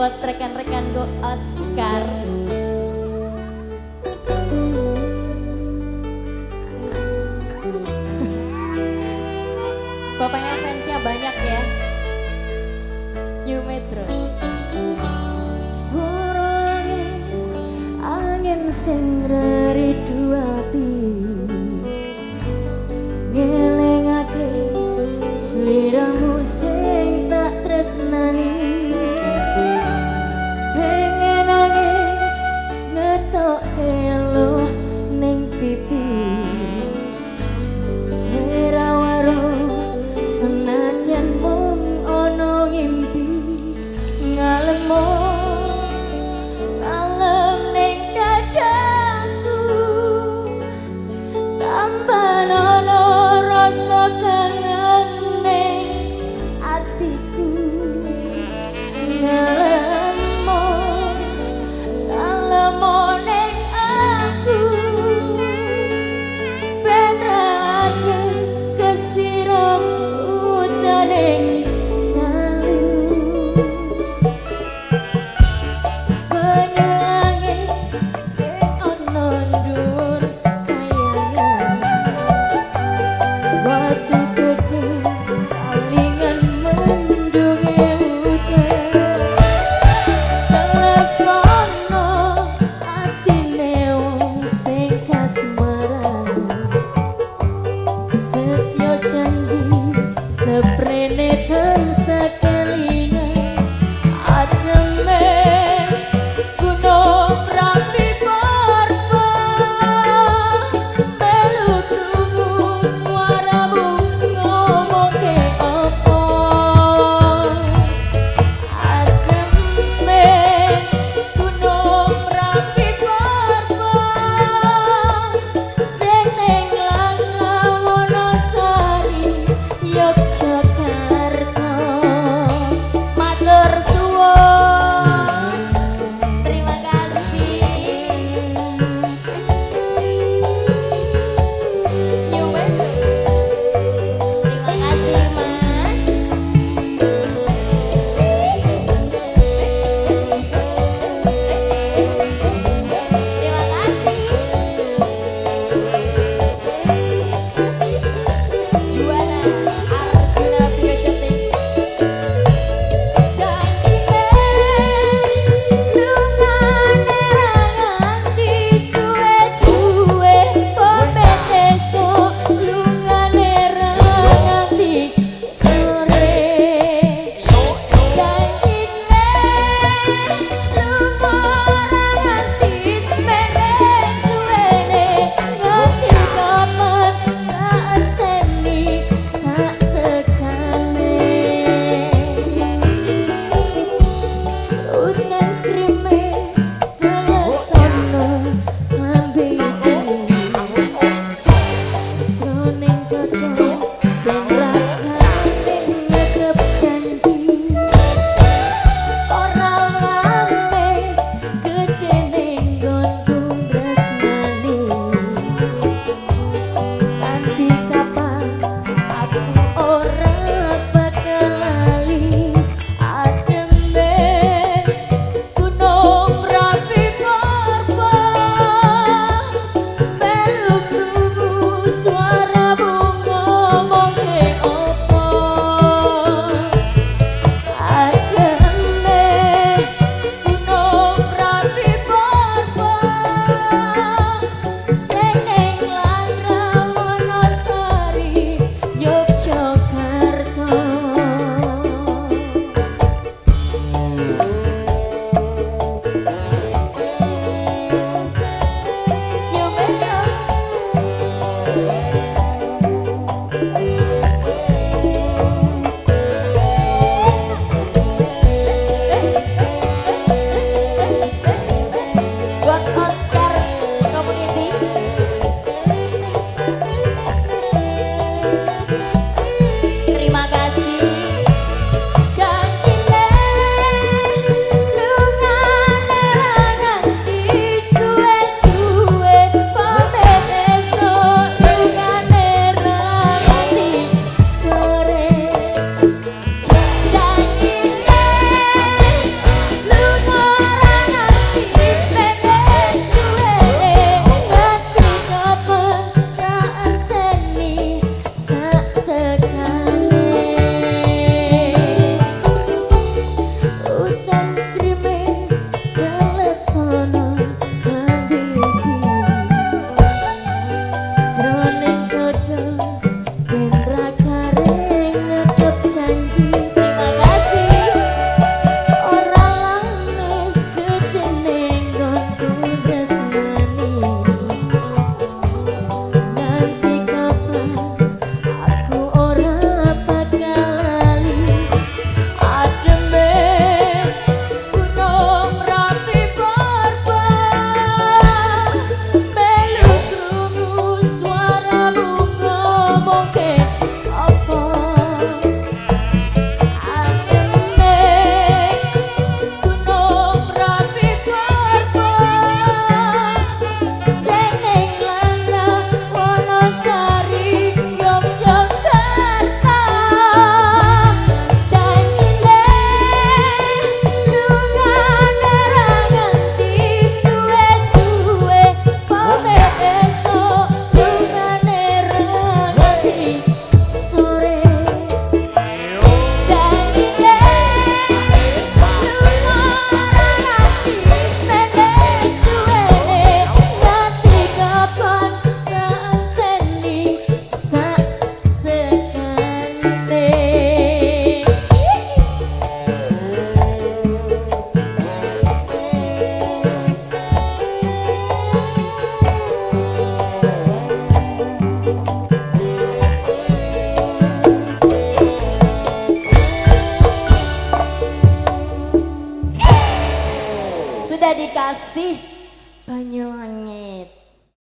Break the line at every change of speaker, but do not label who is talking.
buat rekan-rekan go Oscar. sing